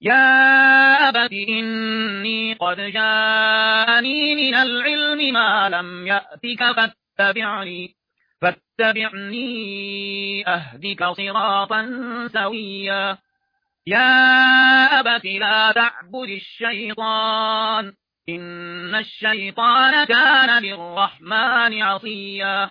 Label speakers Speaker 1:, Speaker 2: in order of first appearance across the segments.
Speaker 1: يا أبت إني قد جاءني من العلم ما لم يأتك فاتبعني فاتبعني أهدك صراطا سويا. يا أبت لا تعبد الشيطان إن الشيطان كان للرحمن عصيا.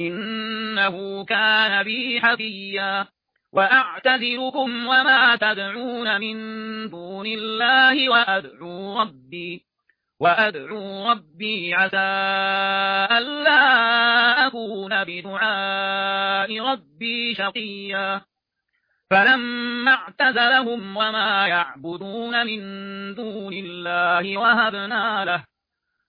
Speaker 1: إنه كان بي حفيا. وأعتذركم وما تدعون من دون الله وأدعو ربي. وأدعو ربي عسى ألا أكون بدعاء ربي شقيا. فلما اعتزلهم وما يعبدون من دون الله وهبنا له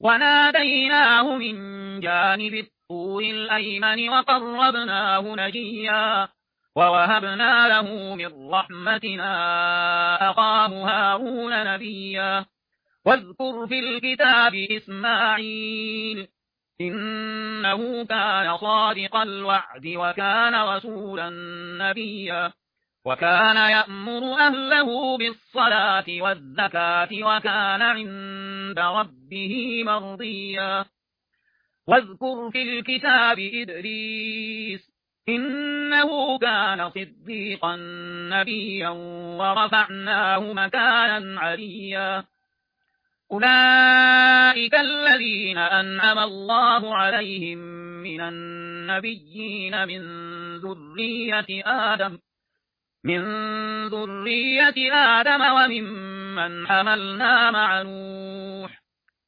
Speaker 1: وناديناه من جانب الطور الأيمن وقربناه نجيا ووهبنا له من رحمتنا أقام هارون نبيا. واذكر في الكتاب إسماعيل إنه كان صادق الوعد وكان رسولا نبيا. وكان يأمر أهله بالصلاة والزكاة وكان عند ربه مرضيا. واذكر في الكتاب إدريس إنه كان صديقا نبيا ورفعناه مكانا عليا. أولئك الذين أنعم الله عليهم من النبيين من ذرية آدم من ذرية آدم وممن حملنا مع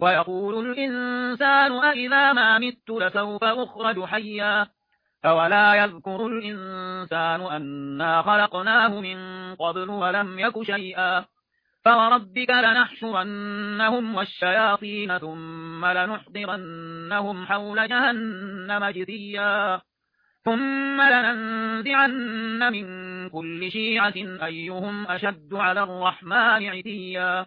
Speaker 1: ويقول الإنسان أئذا ما مت لسوف أخرج حيا أولا يذكر الإنسان أنا خلقناه من قبل ولم يك شيئا فوربك لنحشرنهم والشياطين ثم لنحضرنهم حول جهنم جثيا ثم لننزعن من كل شيعة أيهم أشد على الرحمن عتيا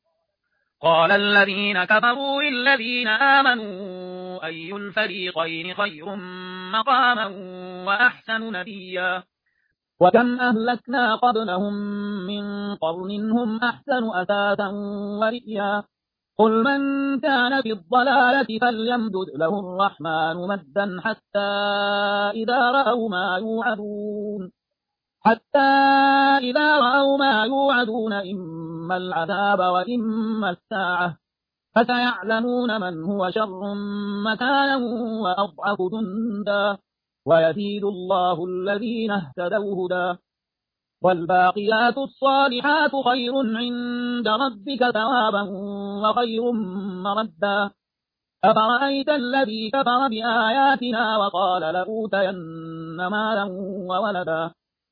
Speaker 1: قال الذين كفروا للذين آمنوا أي الفريقين خير مقاما وأحسن نبيا؟ وكم أهلكنا قبلهم من قرن هم أحسن أثاثا ورئيا؟ قل من كان في الضلالة فليمدد له الرحمن مدا حتى إذا رأوا ما يوعدون. حتى إذا رأوا ما يوعدون إما العذاب وإما الساعة فسيعلمون من هو شر مكانا وأضعف جندا ويزيد الله الذين اهتدوا هدى. والباقيات الصالحات خير عند ربك ثوابا وخير مردا. أفرأيت الذي كفر بآياتنا وقال لأوتين مالا وولدا؟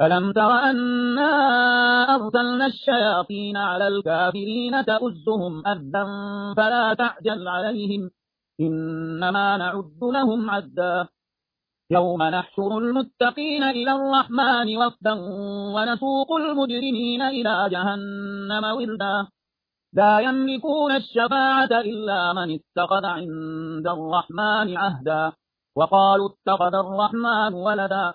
Speaker 1: ألم تر أنا أرسلنا الشياطين على الكافرين تأزهم أذا فلا تعجل عليهم إنما نعد لهم عدا يوم نحشر المتقين إلى الرحمن وفدا ونسوق المجرمين إلى جهنم وردا لا يملكون الشفاعة إلا من اتخذ عند الرحمن عهدا وقالوا اتخذ الرحمن ولدا